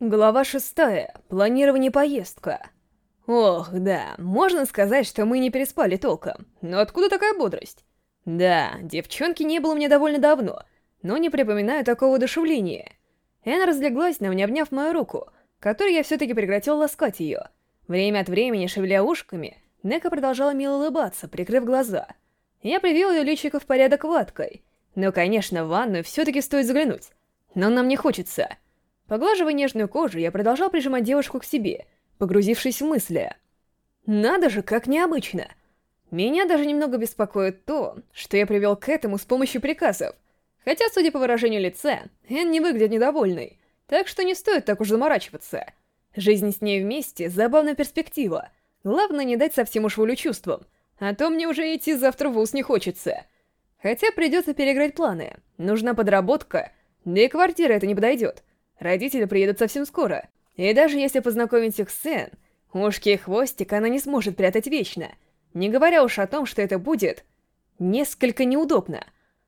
Глава шестая. Планирование поездка. Ох, да, можно сказать, что мы не переспали толком. Но откуда такая бодрость? Да, девчонки не было мне довольно давно, но не припоминаю такого одушевления. Энн разлеглась на мне, обняв мою руку, которой я все-таки прекратил ласкать ее. Время от времени, шевеля ушками, Нека продолжала мило улыбаться, прикрыв глаза. Я привел ее личико в порядок ваткой. Но, конечно, в ванную все-таки стоит заглянуть. Но нам не хочется. Поглаживая нежную кожу, я продолжал прижимать девушку к себе, погрузившись в мысли. Надо же, как необычно. Меня даже немного беспокоит то, что я привел к этому с помощью приказов. Хотя, судя по выражению лица, Энн не выглядит недовольной, так что не стоит так уж заморачиваться. Жизнь с ней вместе — забавная перспектива. Главное, не дать совсем уж волю чувствам, а то мне уже идти завтра в ВУЗ не хочется. Хотя придется переиграть планы. Нужна подработка, да и квартира это не подойдет. Родители приедут совсем скоро. И даже если познакомить их с Энн, ушки и хвостик она не сможет прятать вечно. Не говоря уж о том, что это будет несколько неудобно.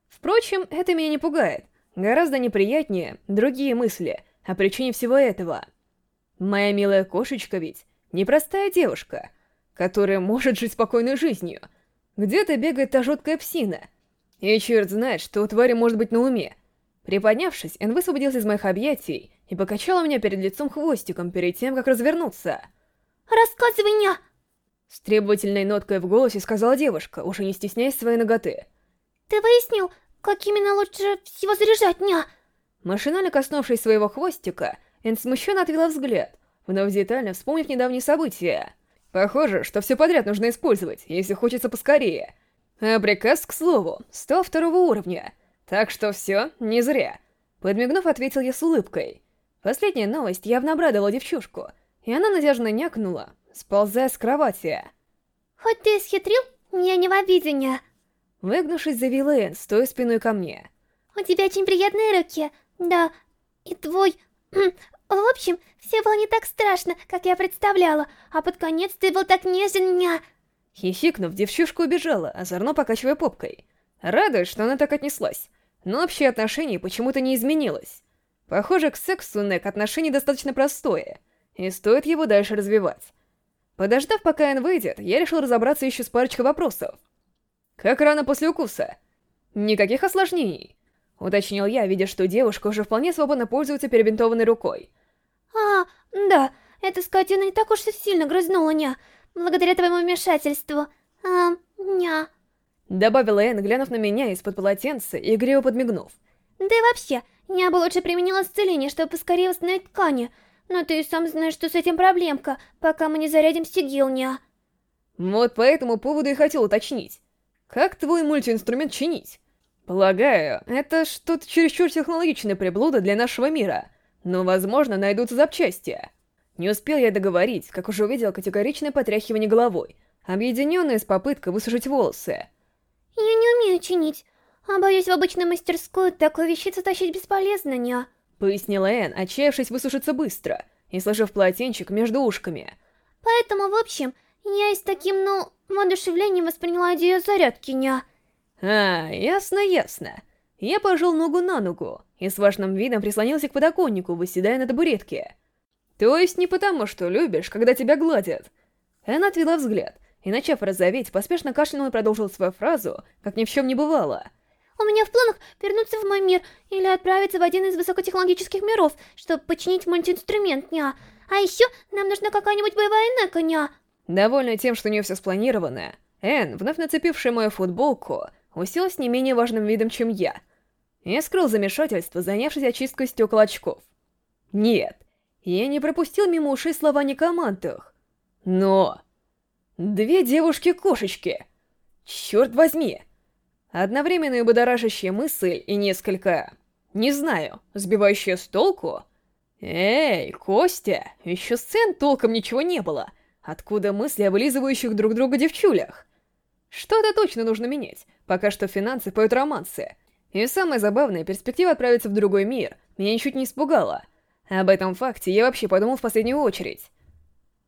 Впрочем, это меня не пугает. Гораздо неприятнее другие мысли о причине всего этого. Моя милая кошечка ведь непростая девушка, которая может жить спокойной жизнью. Где-то бегает та жуткая псина. И черт знает, что у твари может быть на уме. Приподнявшись, Эн высвободился из моих объятий и покачала меня перед лицом хвостиком перед тем, как развернуться. «Рассказывай мне!» С требовательной ноткой в голосе сказала девушка, уже не стесняясь своей ноготы. «Ты выяснил, как именно лучше всего заряжать меня?» Машинально коснувшись своего хвостика, Эн смущенно отвела взгляд, вновь детально вспомнив недавние события. Похоже, что все подряд нужно использовать, если хочется поскорее. А приказ, к слову, 102 уровня — так что все не зря. Подмигнув, ответил я с улыбкой. Последняя новость явно обрадовала девчушку, и она надежно някнула, сползая с кровати. «Хоть ты схитрил, я не в обиде, Выгнувшись, заявила Энн, стоя спиной ко мне. «У тебя очень приятные руки, да, и твой... В общем, все было не так страшно, как я представляла, а под конец ты был так нежен, ня...» Хихикнув, девчушка убежала, озорно покачивая попкой. Радует, что она так отнеслась но общее отношение почему-то не изменилось. Похоже, к сексу Нек отношение достаточно простое, и стоит его дальше развивать. Подождав, пока Энн выйдет, я решил разобраться еще с парочкой вопросов. «Как рано после укуса?» «Никаких осложнений», — уточнил я, видя, что девушка уже вполне свободно пользуется перебинтованной рукой. «А, да, эта скотина не так уж и сильно грызнула, ня, благодаря твоему вмешательству. А, ня...» Добавила Энн, глянув на меня из-под полотенца и игриво подмигнув. Да и вообще, я бы лучше применила исцеление, чтобы поскорее восстановить ткани. Но ты сам знаешь, что с этим проблемка, пока мы не зарядим сигилня. Вот по этому поводу и хотел уточнить. Как твой мультиинструмент чинить? Полагаю, это что-то чересчур технологичное приблуда для нашего мира, но, возможно, найдутся запчасти. Не успел я договорить, как уже увидел категоричное потряхивание головой, объединенное с попыткой высушить волосы. Я не умею чинить, а боюсь, в обычную мастерскую такую вещицу тащить бесполезно, ня. Пояснила Энн, отчаявшись высушиться быстро и сложив полотенчик между ушками. Поэтому, в общем, я и с таким, ну, воодушевлением восприняла идею зарядки, ня. А, ясно, ясно. Я пожал ногу на ногу и с важным видом прислонился к подоконнику, выседая на табуретке. То есть не потому, что любишь, когда тебя гладят. Энн отвела взгляд и, начав розоветь, поспешно кашлянул и продолжил свою фразу, как ни в чем не бывало. «У меня в планах вернуться в мой мир или отправиться в один из высокотехнологических миров, чтобы починить мультиинструмент, ня. А еще нам нужна какая-нибудь боевая нека, ня». Довольная тем, что у нее все спланировано, Энн, вновь нацепившая мою футболку, уселась не менее важным видом, чем я. Я скрыл замешательство, занявшись очисткой стекол очков. Нет, я не пропустил мимо ушей слова некомандных. Но... Две девушки-кошечки! Черт возьми! Одновременная будоражащая мысль и несколько... Не знаю, сбивающая с толку? Эй, Костя, еще сцен толком ничего не было. Откуда мысли о вылизывающих друг друга девчулях? Что-то точно нужно менять. Пока что финансы поют романсы. И самое забавное, перспектива отправиться в другой мир меня ничуть не испугала. Об этом факте я вообще подумал в последнюю очередь.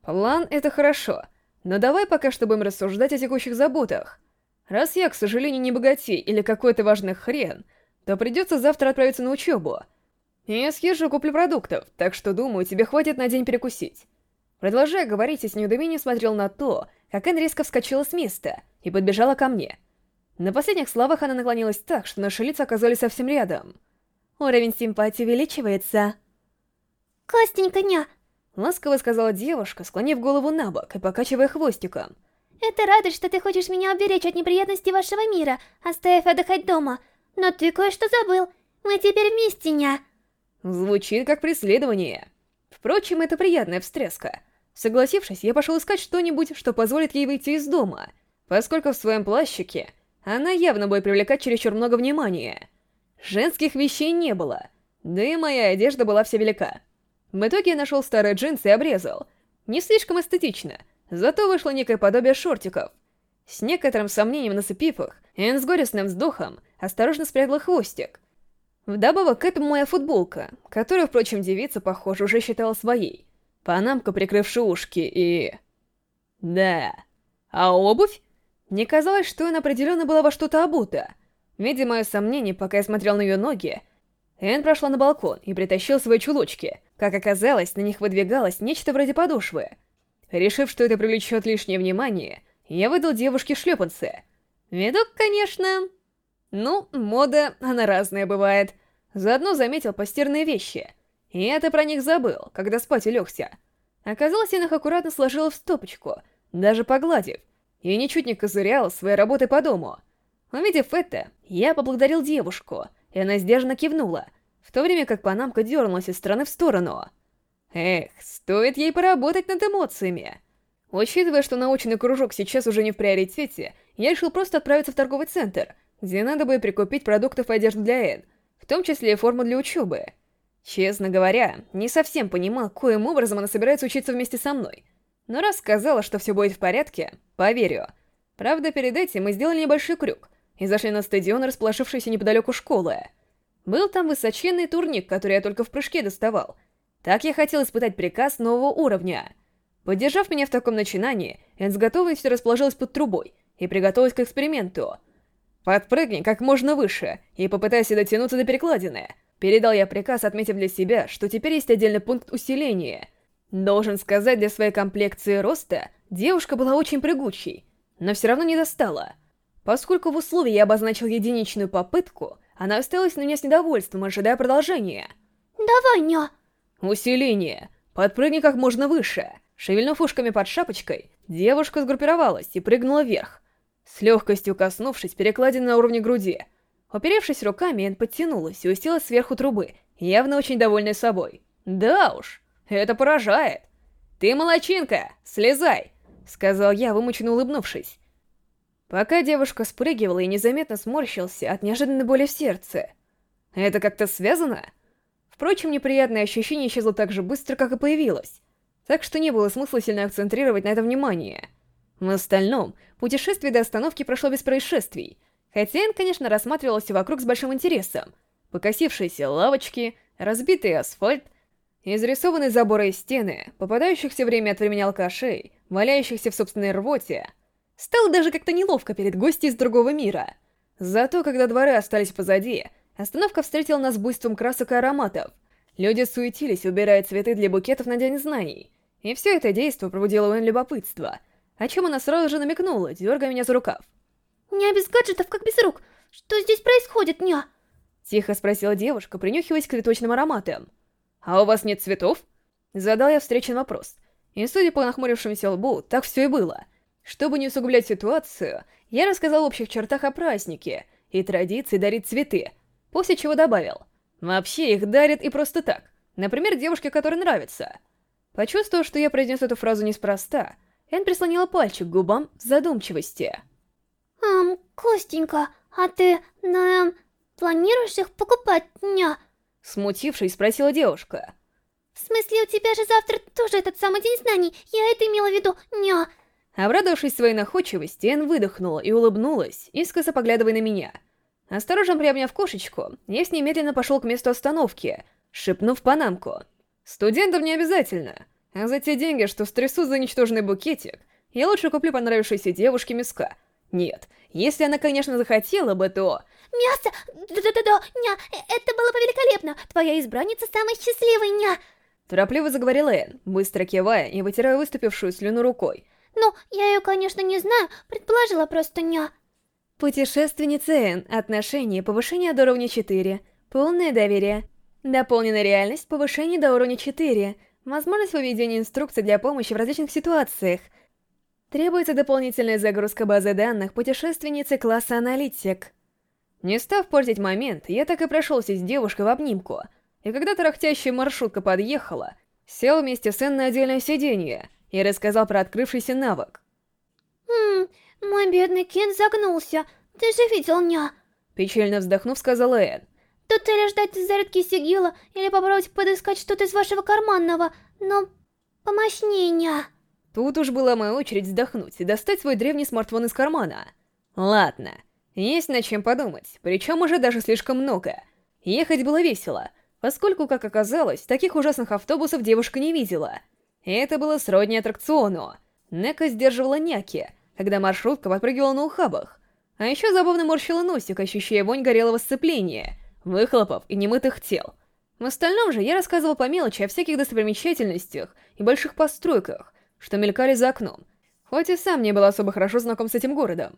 План — это хорошо, но давай пока что будем рассуждать о текущих заботах. Раз я, к сожалению, не богатей или какой-то важный хрен, то придется завтра отправиться на учебу. Я съезжу куплю продуктов, так что, думаю, тебе хватит на день перекусить. Продолжая говорить, я с недоумением смотрел на то, как Энн резко вскочила с места и подбежала ко мне. На последних словах она наклонилась так, что наши лица оказались совсем рядом. Уровень симпатии увеличивается. «Костенька, ня!» Ласково сказала девушка, склонив голову на бок и покачивая хвостиком. «Это радость, что ты хочешь меня уберечь от неприятностей вашего мира, оставив отдыхать дома. Но ты кое-что забыл. Мы теперь вместе, ня!» Звучит как преследование. Впрочем, это приятная встряска. Согласившись, я пошел искать что-нибудь, что позволит ей выйти из дома, поскольку в своем плащике она явно будет привлекать чересчур много внимания. Женских вещей не было, да и моя одежда была вся велика. В итоге я нашел старые джинсы и обрезал. Не слишком эстетично, зато вышло некое подобие шортиков. С некоторым сомнением насыпив их, Энн с горестным вздохом осторожно спрятала хвостик. Вдобавок к этому моя футболка, которую, впрочем, девица, похоже, уже считала своей. Панамка, прикрывшая ушки, и... Да. А обувь? Мне казалось, что она определенно была во что-то обута. Видя мое сомнение, пока я смотрел на ее ноги, Энн прошла на балкон и притащила свои чулочки. Как оказалось, на них выдвигалось нечто вроде подошвы. Решив, что это привлечет лишнее внимание, я выдал девушке шлепанцы. Видок, конечно... Ну, мода, она разная бывает. Заодно заметил постирные вещи. И это про них забыл, когда спать улегся. Оказалось, я их аккуратно сложила в стопочку, даже погладив, и ничуть не козыряла своей работой по дому. Увидев это, я поблагодарил девушку, и она сдержанно кивнула, то время как панамка дернулась из стороны в сторону. Эх, стоит ей поработать над эмоциями. Учитывая, что научный кружок сейчас уже не в приоритете, я решил просто отправиться в торговый центр, где надо бы прикупить продуктов и одежду для Энн, в том числе и форму для учебы. Честно говоря, не совсем понимал, коим образом она собирается учиться вместе со мной. Но раз сказала, что все будет в порядке, поверю. Правда, перед этим мы сделали небольшой крюк и зашли на стадион, расположившийся неподалеку школы. Был там высоченный турник, который я только в прыжке доставал. Так я хотел испытать приказ нового уровня. Поддержав меня в таком начинании, Энн с готовностью расположилась под трубой и приготовилась к эксперименту. «Подпрыгни как можно выше и попытайся дотянуться до перекладины», Передал я приказ, отметив для себя, что теперь есть отдельный пункт усиления. Должен сказать, для своей комплекции роста девушка была очень прыгучей, но все равно не достала. Поскольку в условии я обозначил единичную попытку, она осталась на меня с недовольством, ожидая продолжения. «Давай, ня!» Усиление. Подпрыгни как можно выше. Шевельнув ушками под шапочкой, девушка сгруппировалась и прыгнула вверх. С легкостью коснувшись перекладины на уровне груди, Уперевшись руками, Энн подтянулась и уселась сверху трубы, явно очень довольная собой. «Да уж, это поражает!» «Ты молочинка, слезай!» — сказал я, вымученно улыбнувшись. Пока девушка спрыгивала и незаметно сморщился от неожиданной боли в сердце. Это как-то связано? Впрочем, неприятное ощущение исчезло так же быстро, как и появилось, так что не было смысла сильно акцентрировать на это внимание. В остальном, путешествие до остановки прошло без происшествий — Хотя Энн, конечно, рассматривала все вокруг с большим интересом. Покосившиеся лавочки, разбитый асфальт, изрисованные заборы и стены, попадающихся время от времени алкашей, валяющихся в собственной рвоте. Стало даже как-то неловко перед гостей из другого мира. Зато, когда дворы остались позади, остановка встретила нас буйством красок и ароматов. Люди суетились, убирая цветы для букетов на День знаний. И все это действо пробудило у Энн любопытство, о чем она сразу же намекнула, дергая меня за рукав. «Не без гаджетов, как без рук. Что здесь происходит, ня?» Тихо спросила девушка, принюхиваясь к цветочным ароматам. «А у вас нет цветов?» Задал я встречный вопрос. И, судя по нахмурившемуся лбу, так все и было. Чтобы не усугублять ситуацию, я рассказал в общих чертах о празднике и традиции дарить цветы, после чего добавил. Вообще их дарят и просто так. Например, девушке, которой нравится. Почувствовав, что я произнес эту фразу неспроста, Энн прислонила пальчик к губам в задумчивости. «Эм, Костенька, а ты, ну, эм, планируешь их покупать, ня?» Смутившись, спросила девушка. «В смысле, у тебя же завтра тоже этот самый день знаний, я это имела в виду, ня?» Обрадовавшись своей находчивости, Энн выдохнула и улыбнулась, искоса поглядывая на меня. Осторожно приобняв кошечку, я с ней медленно пошел к месту остановки, шепнув панамку. «Студентам не обязательно, а за те деньги, что стрясут за ничтожный букетик, я лучше куплю понравившейся девушке миска, нет, если она, конечно, захотела бы, то... мясо! Да-да-да, ня, это было бы великолепно! Твоя избранница самая счастливая, ня!» Торопливо заговорила Энн, быстро кивая и вытирая выступившую слюну рукой. «Ну, я ее, конечно, не знаю, предположила просто, ня!» Путешественница Энн. Отношения. Повышение до уровня 4. Полное доверие. Дополненная реальность. Повышение до уровня 4. Возможность выведения инструкций для помощи в различных ситуациях. Требуется дополнительная загрузка базы данных путешественницы класса аналитик. Не став портить момент, я так и прошелся с девушкой в обнимку. И когда тарахтящая маршрутка подъехала, сел вместе с Энн на отдельное сиденье и рассказал про открывшийся навык. «Хм, мой бедный Кен загнулся. Ты же видел, ня?» Печально вздохнув, сказала Энн. Тут или ждать зарядки сигила, или попробовать подыскать что-то из вашего карманного, но помощнее, ня. Тут уж была моя очередь вздохнуть и достать свой древний смартфон из кармана. Ладно, есть над чем подумать, причем уже даже слишком много. Ехать было весело, поскольку, как оказалось, таких ужасных автобусов девушка не видела. Это было сродни аттракциону. Нека сдерживала няки, когда маршрутка подпрыгивала на ухабах. А еще забавно морщила носик, ощущая вонь горелого сцепления, выхлопов и немытых тел. В остальном же я рассказывал по мелочи о всяких достопримечательностях и больших постройках, что мелькали за окном, хоть и сам не был особо хорошо знаком с этим городом.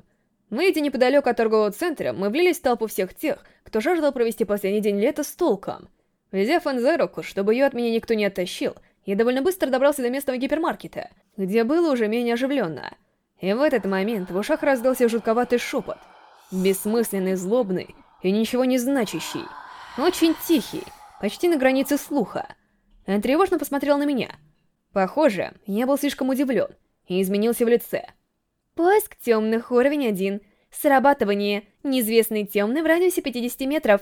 Выйдя неподалеку от торгового центра, мы влились в толпу всех тех, кто жаждал провести последний день лета с толком. Взяв Энн за руку, чтобы ее от меня никто не оттащил, я довольно быстро добрался до местного гипермаркета, где было уже менее оживленно. И в этот момент в ушах раздался жутковатый шепот. Бессмысленный, злобный и ничего не значащий. Очень тихий, почти на границе слуха. Он тревожно посмотрел на меня — Похоже, я был слишком удивлен и изменился в лице. Поиск темных уровень 1. Срабатывание. Неизвестный темный в радиусе 50 метров.